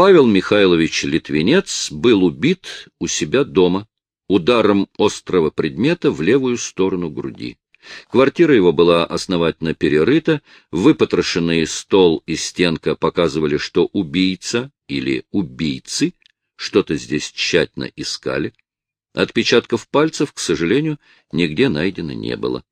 Павел Михайлович Литвинец был убит у себя дома ударом острого предмета в левую сторону груди. Квартира его была основательно перерыта, выпотрошенные стол и стенка показывали, что убийца или убийцы что-то здесь тщательно искали. Отпечатков пальцев, к сожалению, нигде найдено не было.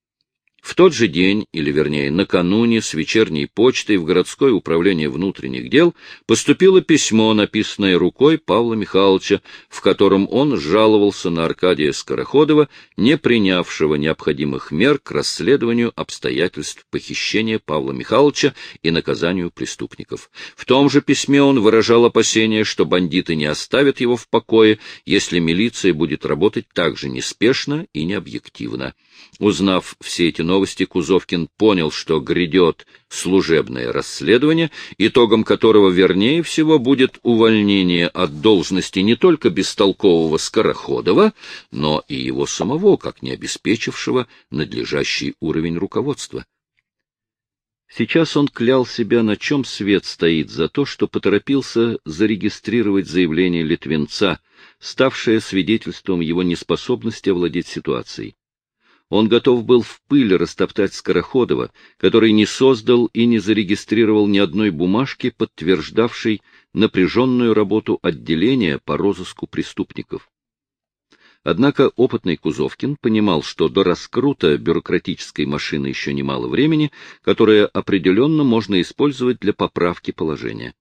В тот же день, или вернее накануне, с вечерней почтой в городское управление внутренних дел поступило письмо, написанное рукой Павла Михайловича, в котором он жаловался на Аркадия Скороходова, не принявшего необходимых мер к расследованию обстоятельств похищения Павла Михайловича и наказанию преступников. В том же письме он выражал опасение, что бандиты не оставят его в покое, если милиция будет работать так же неспешно и необъективно. Узнав все эти новости, Кузовкин понял, что грядет служебное расследование, итогом которого, вернее всего, будет увольнение от должности не только бестолкового Скороходова, но и его самого, как не обеспечившего надлежащий уровень руководства. Сейчас он клял себя, на чем свет стоит, за то, что поторопился зарегистрировать заявление Литвинца, ставшее свидетельством его неспособности овладеть ситуацией. Он готов был в пыль растоптать Скороходова, который не создал и не зарегистрировал ни одной бумажки, подтверждавшей напряженную работу отделения по розыску преступников. Однако опытный Кузовкин понимал, что до раскрута бюрократической машины еще немало времени, которое определенно можно использовать для поправки положения.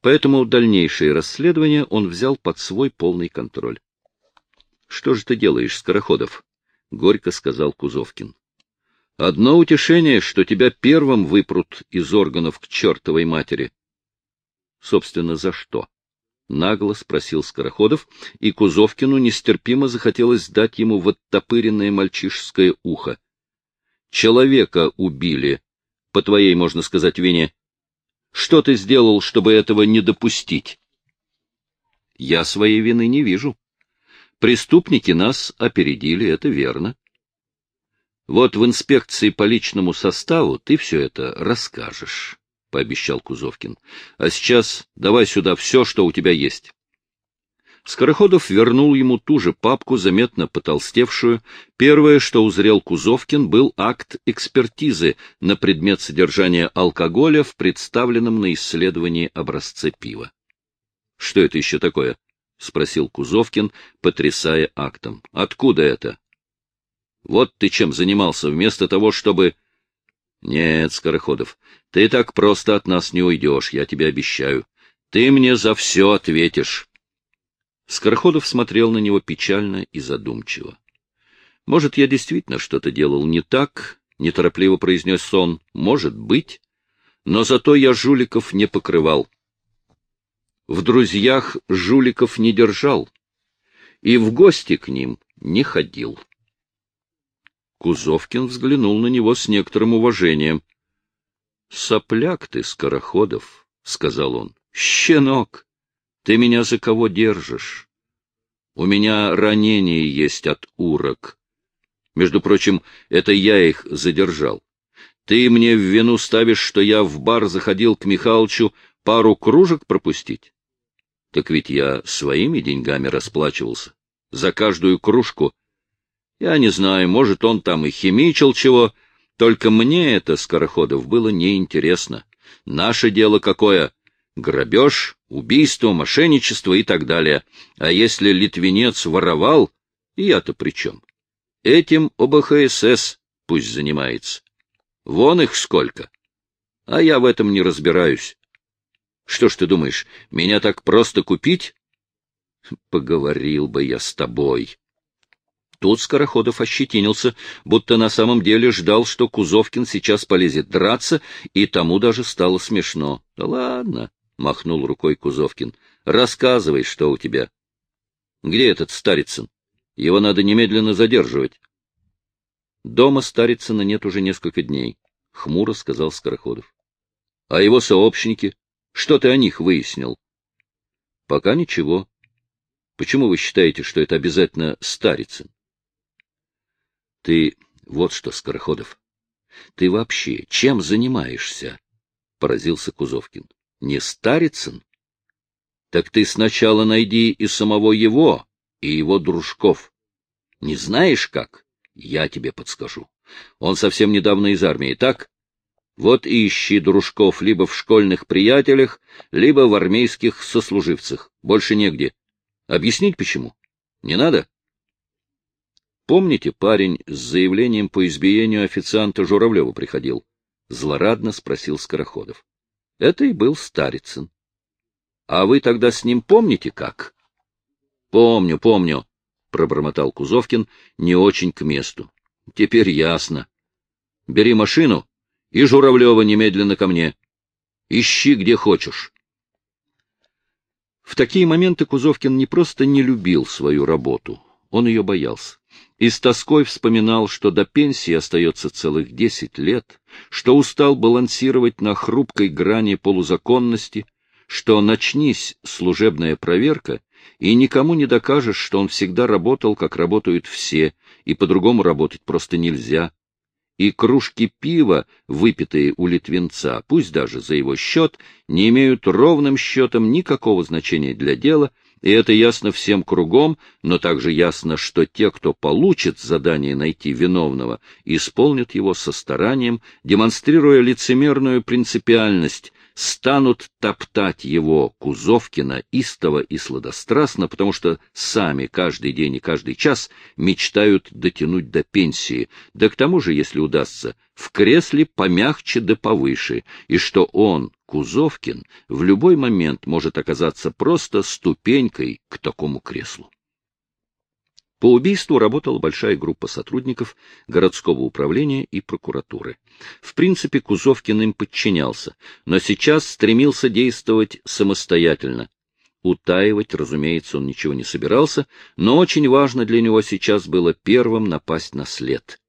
Поэтому дальнейшее расследование он взял под свой полный контроль. — Что же ты делаешь, Скороходов? — горько сказал Кузовкин. — Одно утешение, что тебя первым выпрут из органов к чертовой матери. — Собственно, за что? — нагло спросил Скороходов, и Кузовкину нестерпимо захотелось дать ему в оттопыренное мальчишеское ухо. — Человека убили, по твоей, можно сказать, вине. Что ты сделал, чтобы этого не допустить? — Я своей вины не вижу, Преступники нас опередили, это верно. Вот в инспекции по личному составу ты все это расскажешь, — пообещал Кузовкин. А сейчас давай сюда все, что у тебя есть. Скороходов вернул ему ту же папку, заметно потолстевшую. Первое, что узрел Кузовкин, был акт экспертизы на предмет содержания алкоголя в представленном на исследовании образце пива. — Что это еще такое? — спросил Кузовкин, потрясая актом. — Откуда это? — Вот ты чем занимался, вместо того, чтобы... — Нет, Скороходов, ты так просто от нас не уйдешь, я тебе обещаю. Ты мне за все ответишь. Скороходов смотрел на него печально и задумчиво. — Может, я действительно что-то делал не так, — неторопливо произнес он. — Может быть. Но зато я жуликов не покрывал в друзьях жуликов не держал и в гости к ним не ходил. Кузовкин взглянул на него с некоторым уважением. — Сопляк ты, Скороходов, — сказал он. — Щенок, ты меня за кого держишь? У меня ранение есть от урок. Между прочим, это я их задержал. Ты мне в вину ставишь, что я в бар заходил к Михалычу пару кружек пропустить? Так ведь я своими деньгами расплачивался. За каждую кружку. Я не знаю, может, он там и химичил чего, только мне это, Скороходов, было неинтересно. Наше дело какое? Грабеж, убийство, мошенничество и так далее. А если литвинец воровал, я-то при чем? Этим ОБХСС пусть занимается. Вон их сколько. А я в этом не разбираюсь. Что ж ты думаешь, меня так просто купить? Поговорил бы я с тобой. Тут Скороходов ощетинился, будто на самом деле ждал, что Кузовкин сейчас полезет драться, и тому даже стало смешно. — Да ладно, — махнул рукой Кузовкин, — рассказывай, что у тебя. — Где этот Старицын? Его надо немедленно задерживать. — Дома Старицына нет уже несколько дней, — хмуро сказал Скороходов. — А его сообщники? Что ты о них выяснил? — Пока ничего. Почему вы считаете, что это обязательно Старицын? — Ты вот что, Скороходов, ты вообще чем занимаешься? — поразился Кузовкин. — Не Старицын? Так ты сначала найди и самого его, и его дружков. Не знаешь как? Я тебе подскажу. Он совсем недавно из армии, так? Вот и ищи дружков либо в школьных приятелях, либо в армейских сослуживцах. Больше негде. Объяснить почему? Не надо? Помните, парень с заявлением по избиению официанта Журавлева приходил? Злорадно спросил Скороходов. Это и был Старицын. А вы тогда с ним помните как? Помню, помню, пробормотал Кузовкин не очень к месту. Теперь ясно. Бери машину и Журавлева немедленно ко мне. Ищи где хочешь. В такие моменты Кузовкин не просто не любил свою работу, он ее боялся. И с тоской вспоминал, что до пенсии остается целых десять лет, что устал балансировать на хрупкой грани полузаконности, что начнись служебная проверка, и никому не докажешь, что он всегда работал, как работают все, и по-другому работать просто нельзя. И кружки пива, выпитые у литвинца, пусть даже за его счет, не имеют ровным счетом никакого значения для дела, и это ясно всем кругом, но также ясно, что те, кто получит задание найти виновного, исполнят его со старанием, демонстрируя лицемерную принципиальность, станут топтать его, Кузовкина, истово и сладострастно, потому что сами каждый день и каждый час мечтают дотянуть до пенсии, да к тому же, если удастся, в кресле помягче да повыше, и что он, Кузовкин, в любой момент может оказаться просто ступенькой к такому креслу. По убийству работала большая группа сотрудников городского управления и прокуратуры. В принципе, Кузовкин им подчинялся, но сейчас стремился действовать самостоятельно. Утаивать, разумеется, он ничего не собирался, но очень важно для него сейчас было первым напасть на след.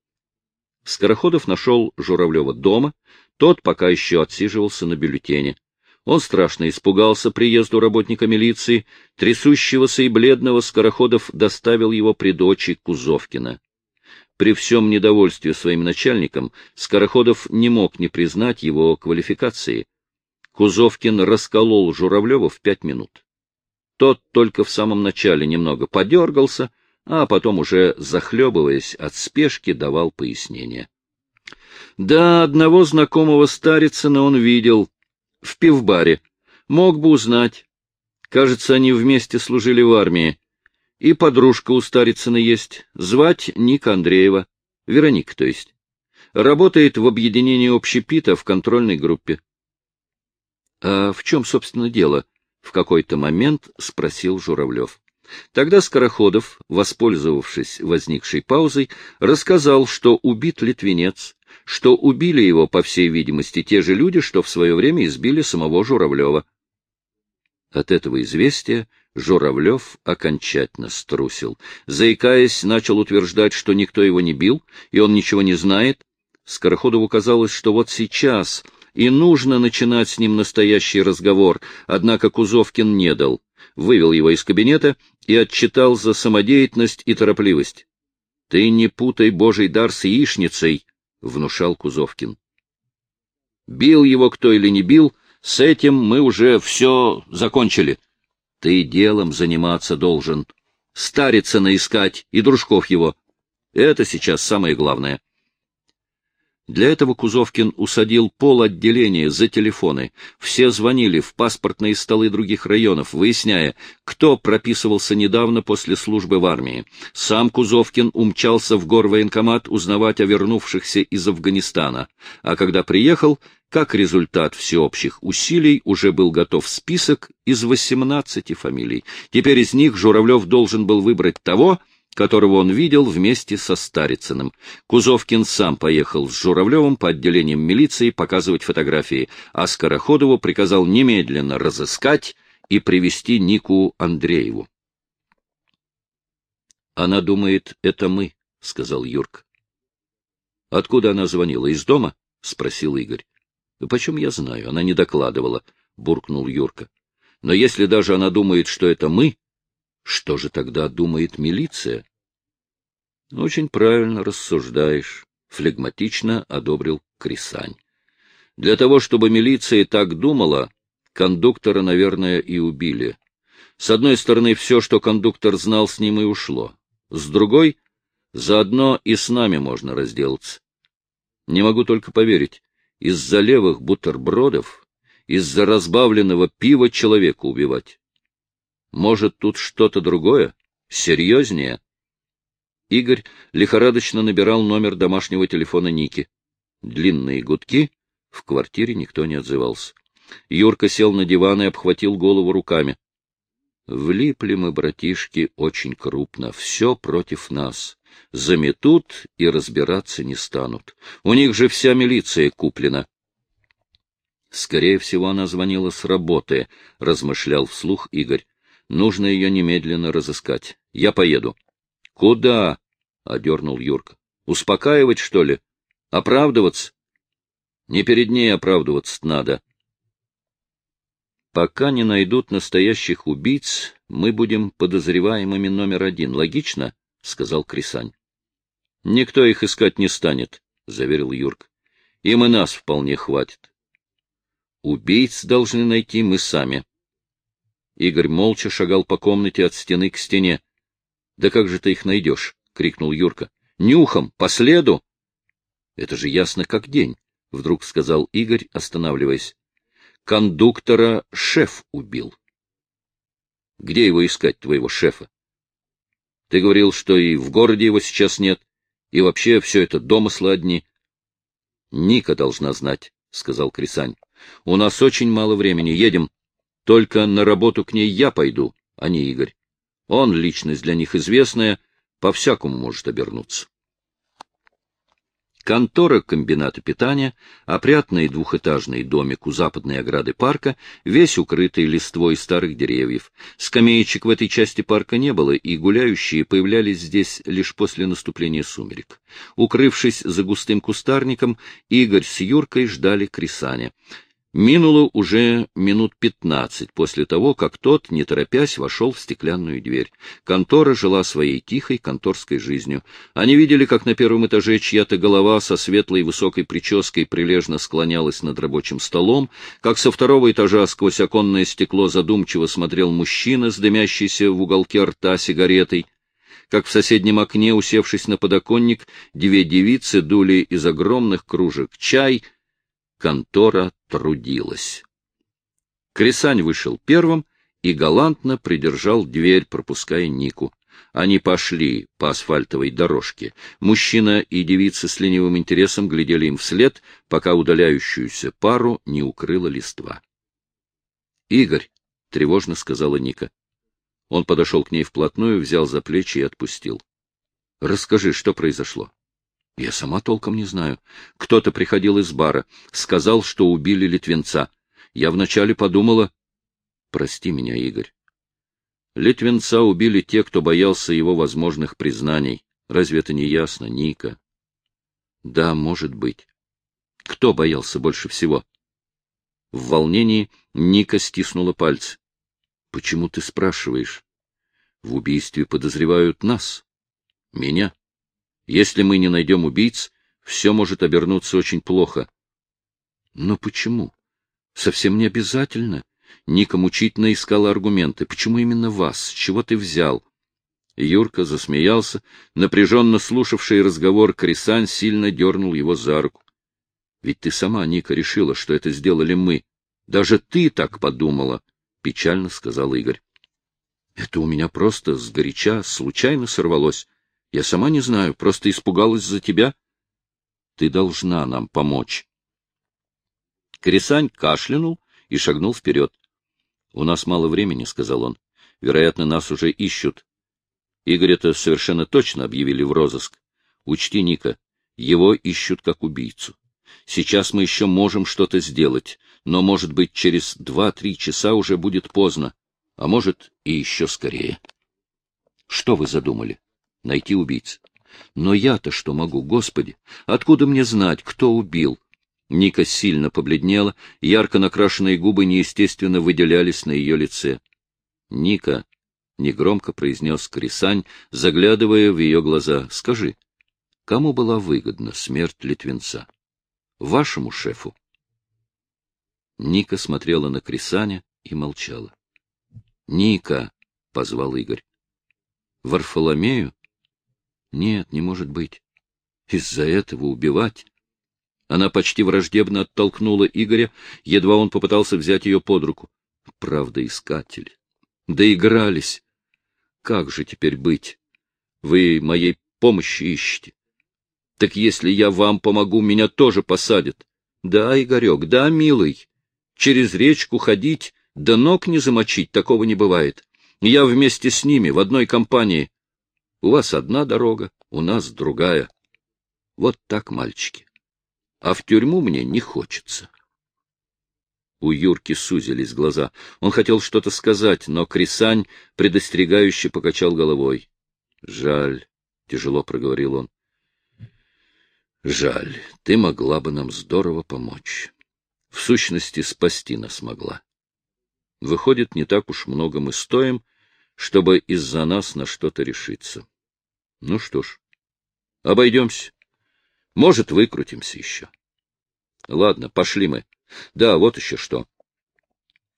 Скороходов нашел Журавлева дома, тот пока еще отсиживался на бюллетене. Он страшно испугался приезду работника милиции, трясущегося и бледного Скороходов доставил его при дочи Кузовкина. При всем недовольстве своим начальником Скороходов не мог не признать его квалификации. Кузовкин расколол Журавлева в пять минут. Тот только в самом начале немного подергался, а потом уже, захлебываясь от спешки, давал пояснения. Да, одного знакомого Старицына он видел, в пивбаре. Мог бы узнать. Кажется, они вместе служили в армии. И подружка у Старицына есть. Звать Ника Андреева. Вероника, то есть. Работает в объединении общепита в контрольной группе. — А в чем, собственно, дело? — в какой-то момент спросил Журавлев. Тогда Скороходов, воспользовавшись возникшей паузой, рассказал, что убит литвинец, что убили его, по всей видимости, те же люди, что в свое время избили самого Журавлева. От этого известия Журавлев окончательно струсил. Заикаясь, начал утверждать, что никто его не бил, и он ничего не знает. Скороходову казалось, что вот сейчас и нужно начинать с ним настоящий разговор, однако Кузовкин не дал. Вывел его из кабинета и отчитал за самодеятельность и торопливость. — Ты не путай божий дар с яичницей, внушал Кузовкин. Бил его кто или не бил, с этим мы уже все закончили. Ты делом заниматься должен. Старицына искать и дружков его. Это сейчас самое главное. Для этого Кузовкин усадил пол отделения за телефоны. Все звонили в паспортные столы других районов, выясняя, кто прописывался недавно после службы в армии. Сам Кузовкин умчался в горвоенкомат узнавать о вернувшихся из Афганистана. А когда приехал, как результат всеобщих усилий, уже был готов список из 18 фамилий. Теперь из них Журавлев должен был выбрать того, которого он видел вместе со Старицыным. Кузовкин сам поехал с Журавлевым по отделениям милиции показывать фотографии, а Скороходову приказал немедленно разыскать и привести Нику Андрееву. «Она думает, это мы», — сказал Юрка. «Откуда она звонила? Из дома?» — спросил Игорь. «Почем я знаю? Она не докладывала», — буркнул Юрка. «Но если даже она думает, что это мы, что же тогда думает милиция? Очень правильно рассуждаешь, флегматично одобрил Крисань. Для того, чтобы милиция так думала, кондуктора, наверное, и убили. С одной стороны, все, что кондуктор знал, с ним и ушло. С другой, заодно и с нами можно разделаться. Не могу только поверить, из-за левых бутербродов, из-за разбавленного пива человека убивать. Может, тут что-то другое, серьезнее? Игорь лихорадочно набирал номер домашнего телефона Ники. Длинные гудки, в квартире никто не отзывался. Юрка сел на диван и обхватил голову руками. Влипли мы, братишки, очень крупно. Все против нас. Заметут и разбираться не станут. У них же вся милиция куплена. Скорее всего, она звонила с работы, — размышлял вслух Игорь. Нужно ее немедленно разыскать. Я поеду. — Куда? — одернул Юрка. — Успокаивать, что ли? Оправдываться? Не перед ней оправдываться надо. Пока не найдут настоящих убийц, мы будем подозреваемыми номер один. Логично? — сказал Крисань. — Никто их искать не станет, — заверил Юрк. — Им и нас вполне хватит. Убийц должны найти мы сами. Игорь молча шагал по комнате от стены к стене. — Да как же ты их найдешь? — крикнул Юрка. — Нюхом, по следу! — Это же ясно как день, — вдруг сказал Игорь, останавливаясь. Кондуктора шеф убил. Где его искать, твоего шефа? Ты говорил, что и в городе его сейчас нет, и вообще все это домыслы одни. Ника должна знать, — сказал Крисань. У нас очень мало времени, едем. Только на работу к ней я пойду, а не Игорь. Он личность для них известная, по-всякому может обернуться. Контора комбината питания, опрятный двухэтажный домик у западной ограды парка, весь укрытый листвой старых деревьев. Скамеечек в этой части парка не было, и гуляющие появлялись здесь лишь после наступления сумерек. Укрывшись за густым кустарником, Игорь с Юркой ждали Крисаня. Минуло уже минут пятнадцать после того, как тот, не торопясь, вошел в стеклянную дверь. Контора жила своей тихой конторской жизнью. Они видели, как на первом этаже чья-то голова со светлой высокой прической прилежно склонялась над рабочим столом, как со второго этажа сквозь оконное стекло задумчиво смотрел мужчина с дымящейся в уголке рта сигаретой, как в соседнем окне, усевшись на подоконник, две девицы дули из огромных кружек чай — контора трудилась. Крисань вышел первым и галантно придержал дверь, пропуская Нику. Они пошли по асфальтовой дорожке. Мужчина и девица с ленивым интересом глядели им вслед, пока удаляющуюся пару не укрыла листва. — Игорь, — тревожно сказала Ника. Он подошел к ней вплотную, взял за плечи и отпустил. — Расскажи, что произошло. Я сама толком не знаю. Кто-то приходил из бара, сказал, что убили Литвинца. Я вначале подумала... Прости меня, Игорь. Литвинца убили те, кто боялся его возможных признаний. Разве это не ясно, Ника? Да, может быть. Кто боялся больше всего? В волнении Ника стиснула пальцы. Почему ты спрашиваешь? В убийстве подозревают нас. Меня. Если мы не найдем убийц, все может обернуться очень плохо. Но почему? Совсем не обязательно. Ника мучительно искала аргументы. Почему именно вас? Чего ты взял? Юрка засмеялся. Напряженно слушавший разговор Крисань сильно дернул его за руку. — Ведь ты сама, Ника, решила, что это сделали мы. Даже ты так подумала, — печально сказал Игорь. — Это у меня просто сгоряча случайно сорвалось. Я сама не знаю, просто испугалась за тебя. Ты должна нам помочь. Крисань кашлянул и шагнул вперед. — У нас мало времени, — сказал он. — Вероятно, нас уже ищут. Игорь это совершенно точно объявили в розыск. Учти, Ника, его ищут как убийцу. Сейчас мы еще можем что-то сделать, но, может быть, через два-три часа уже будет поздно, а может, и еще скорее. Что вы задумали? Найти убийц. Но я-то что могу, Господи? Откуда мне знать, кто убил? Ника сильно побледнела, ярко накрашенные губы неестественно выделялись на ее лице. — Ника, — негромко произнес Крисань, заглядывая в ее глаза, — скажи, кому была выгодна смерть Литвинца? Вашему шефу? Ника смотрела на Крисаня и молчала. — Ника, — позвал Игорь. — Варфоломею? Нет, не может быть. Из-за этого убивать? Она почти враждебно оттолкнула Игоря, едва он попытался взять ее под руку. Правда, искатель. Доигрались. Как же теперь быть? Вы моей помощи ищете. Так если я вам помогу, меня тоже посадят. Да, Игорек, да, милый. Через речку ходить, да ног не замочить, такого не бывает. Я вместе с ними, в одной компании. У вас одна дорога, у нас другая. Вот так, мальчики. А в тюрьму мне не хочется. У Юрки сузились глаза. Он хотел что-то сказать, но Крисань предостерегающе покачал головой. — Жаль, — тяжело проговорил он. — Жаль, ты могла бы нам здорово помочь. В сущности, спасти нас могла. Выходит, не так уж много мы стоим, чтобы из-за нас на что-то решиться. Ну что ж, обойдемся. Может, выкрутимся еще. Ладно, пошли мы. Да, вот еще что.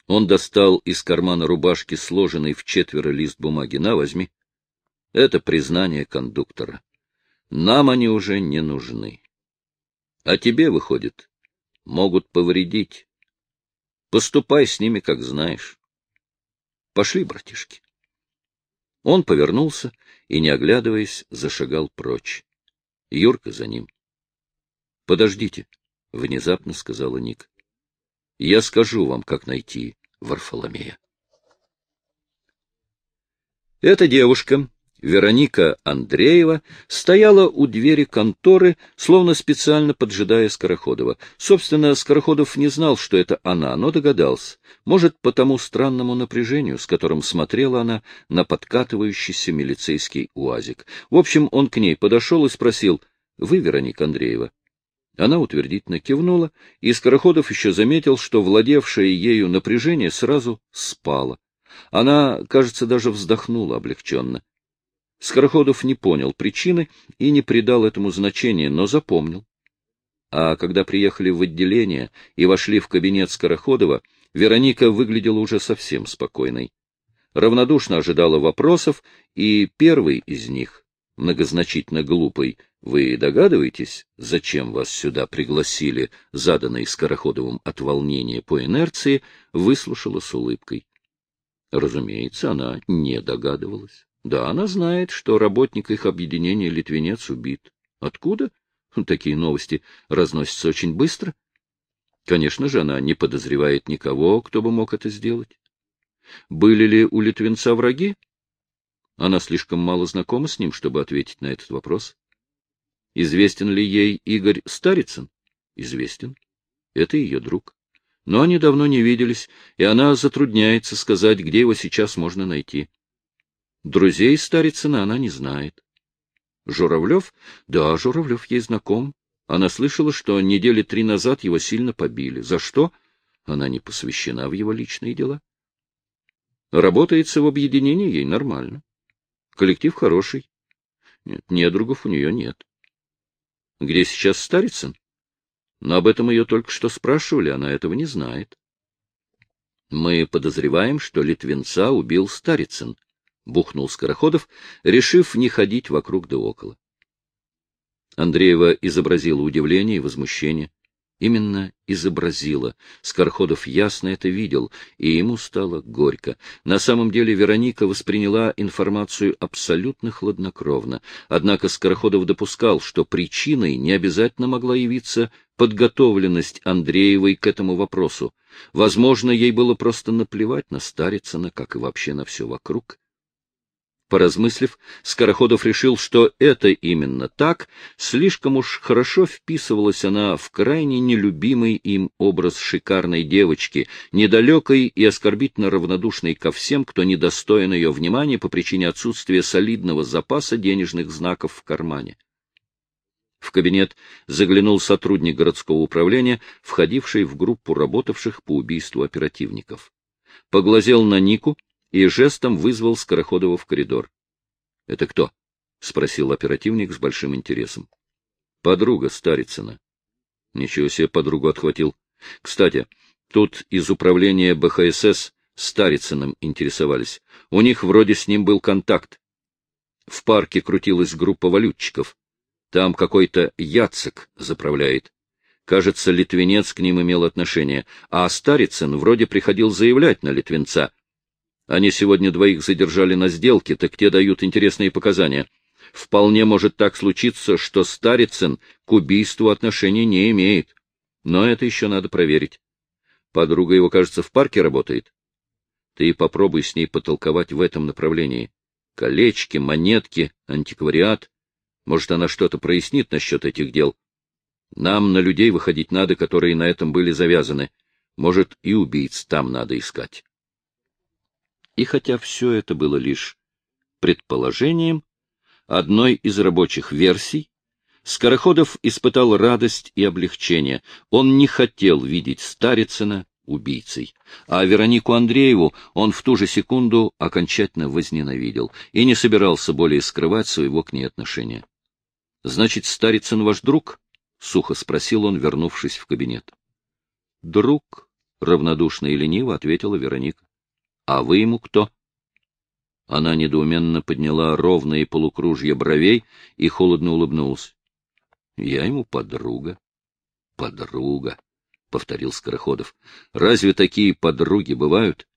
Он достал из кармана рубашки сложенный в четверо лист бумаги. На, возьми. Это признание кондуктора. Нам они уже не нужны. А тебе, выходит, могут повредить. Поступай с ними, как знаешь. Пошли, братишки. Он повернулся и, не оглядываясь, зашагал прочь. Юрка за ним. — Подождите, — внезапно сказала Ник. — Я скажу вам, как найти Варфоломея. Эта девушка, Вероника Андреева стояла у двери конторы, словно специально поджидая Скороходова. Собственно, Скороходов не знал, что это она, но догадался. Может, по тому странному напряжению, с которым смотрела она на подкатывающийся милицейский уазик. В общем, он к ней подошел и спросил, «Вы Вероника Андреева?» Она утвердительно кивнула, и Скороходов еще заметил, что владевшее ею напряжение сразу спало. Она, кажется, даже вздохнула облегченно. Скороходов не понял причины и не придал этому значения, но запомнил. А когда приехали в отделение и вошли в кабинет Скороходова, Вероника выглядела уже совсем спокойной. Равнодушно ожидала вопросов, и первый из них, многозначительно глупый, «Вы догадываетесь, зачем вас сюда пригласили?» заданный Скороходовым от волнения по инерции, выслушала с улыбкой. Разумеется, она не догадывалась. Да, она знает, что работник их объединения Литвинец убит. Откуда? Такие новости разносятся очень быстро. Конечно же, она не подозревает никого, кто бы мог это сделать. Были ли у Литвинца враги? Она слишком мало знакома с ним, чтобы ответить на этот вопрос. Известен ли ей Игорь Старицын? Известен. Это ее друг. Но они давно не виделись, и она затрудняется сказать, где его сейчас можно найти. Друзей Старицына она не знает. Журавлев? Да, Журавлев ей знаком. Она слышала, что недели три назад его сильно побили. За что? Она не посвящена в его личные дела. Работается в объединении ей нормально. Коллектив хороший. Нет, недругов у нее нет. Где сейчас Старицын? Но об этом ее только что спрашивали, она этого не знает. Мы подозреваем, что Литвинца убил Старицын, бухнул Скороходов, решив не ходить вокруг да около. Андреева изобразила удивление и возмущение. Именно изобразила. Скорходов ясно это видел, и ему стало горько. На самом деле Вероника восприняла информацию абсолютно хладнокровно. Однако Скороходов допускал, что причиной не обязательно могла явиться подготовленность Андреевой к этому вопросу. Возможно, ей было просто наплевать на Старицына, как и вообще на все вокруг. Поразмыслив, Скороходов решил, что это именно так, слишком уж хорошо вписывалась она в крайне нелюбимый им образ шикарной девочки, недалекой и оскорбительно равнодушной ко всем, кто недостоин ее внимания по причине отсутствия солидного запаса денежных знаков в кармане. В кабинет заглянул сотрудник городского управления, входивший в группу работавших по убийству оперативников. Поглазел на Нику, и жестом вызвал Скороходова в коридор. — Это кто? — спросил оперативник с большим интересом. — Подруга Старицына. Ничего себе подругу отхватил. Кстати, тут из управления БХСС Старицыным интересовались. У них вроде с ним был контакт. В парке крутилась группа валютчиков. Там какой-то Яцек заправляет. Кажется, литвинец к ним имел отношение, а Старицын вроде приходил заявлять на литвинца. Они сегодня двоих задержали на сделке, так те дают интересные показания. Вполне может так случиться, что Старицын к убийству отношения не имеет. Но это еще надо проверить. Подруга его, кажется, в парке работает. Ты попробуй с ней потолковать в этом направлении. Колечки, монетки, антиквариат. Может, она что-то прояснит насчет этих дел. Нам на людей выходить надо, которые на этом были завязаны. Может, и убийц там надо искать. И хотя все это было лишь предположением, одной из рабочих версий, Скороходов испытал радость и облегчение. Он не хотел видеть Старицына убийцей. А Веронику Андрееву он в ту же секунду окончательно возненавидел и не собирался более скрывать своего к ней отношения. — Значит, Старицын ваш друг? — сухо спросил он, вернувшись в кабинет. — Друг, — равнодушно и лениво ответила Вероника. — А вы ему кто? Она недоуменно подняла ровные полукружья бровей и холодно улыбнулась. Я ему подруга. Подруга, — повторил Скороходов. Разве такие подруги бывают?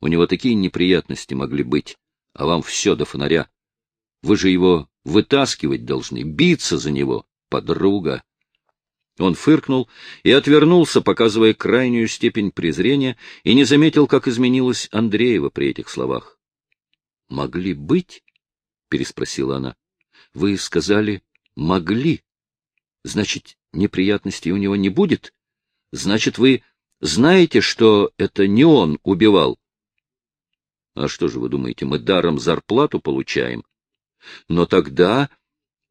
У него такие неприятности могли быть, а вам все до фонаря. Вы же его вытаскивать должны, биться за него, подруга. Он фыркнул и отвернулся, показывая крайнюю степень презрения, и не заметил, как изменилась Андреева при этих словах. — Могли быть? — переспросила она. — Вы сказали «могли». Значит, неприятностей у него не будет? Значит, вы знаете, что это не он убивал? А что же вы думаете, мы даром зарплату получаем? Но тогда...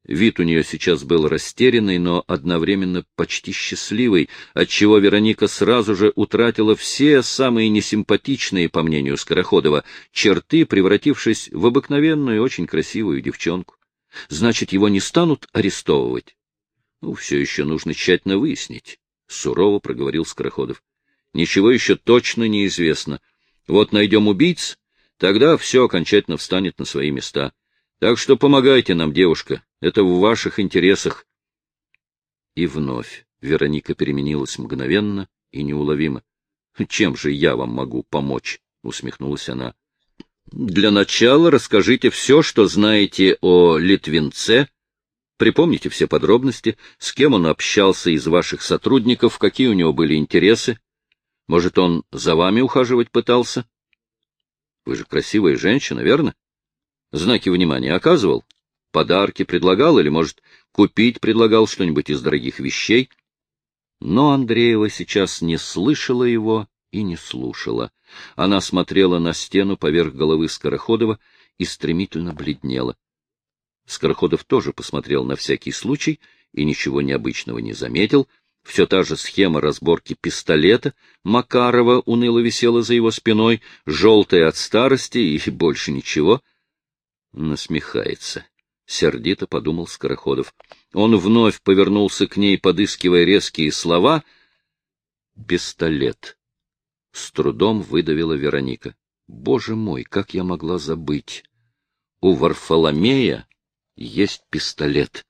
Вид у нее сейчас был растерянный, но одновременно почти счастливый, отчего Вероника сразу же утратила все самые несимпатичные, по мнению Скороходова, черты, превратившись в обыкновенную, очень красивую девчонку. Значит, его не станут арестовывать? Ну, все еще нужно тщательно выяснить, — сурово проговорил Скороходов. Ничего еще точно не известно. Вот найдем убийц, тогда все окончательно встанет на свои места. Так что помогайте нам, девушка, это в ваших интересах. И вновь Вероника переменилась мгновенно и неуловимо. — Чем же я вам могу помочь? — усмехнулась она. — Для начала расскажите все, что знаете о Литвинце, Припомните все подробности, с кем он общался из ваших сотрудников, какие у него были интересы. Может, он за вами ухаживать пытался? Вы же красивая женщина, верно? Знаки внимания оказывал? Подарки предлагал или, может, купить предлагал что-нибудь из дорогих вещей? Но Андреева сейчас не слышала его и не слушала. Она смотрела на стену поверх головы Скороходова и стремительно бледнела. Скороходов тоже посмотрел на всякий случай и ничего необычного не заметил. Все та же схема разборки пистолета Макарова уныло висела за его спиной, желтая от старости и больше ничего. Насмехается. Сердито подумал Скороходов. Он вновь повернулся к ней, подыскивая резкие слова. «Пистолет». С трудом выдавила Вероника. «Боже мой, как я могла забыть! У Варфоломея есть пистолет.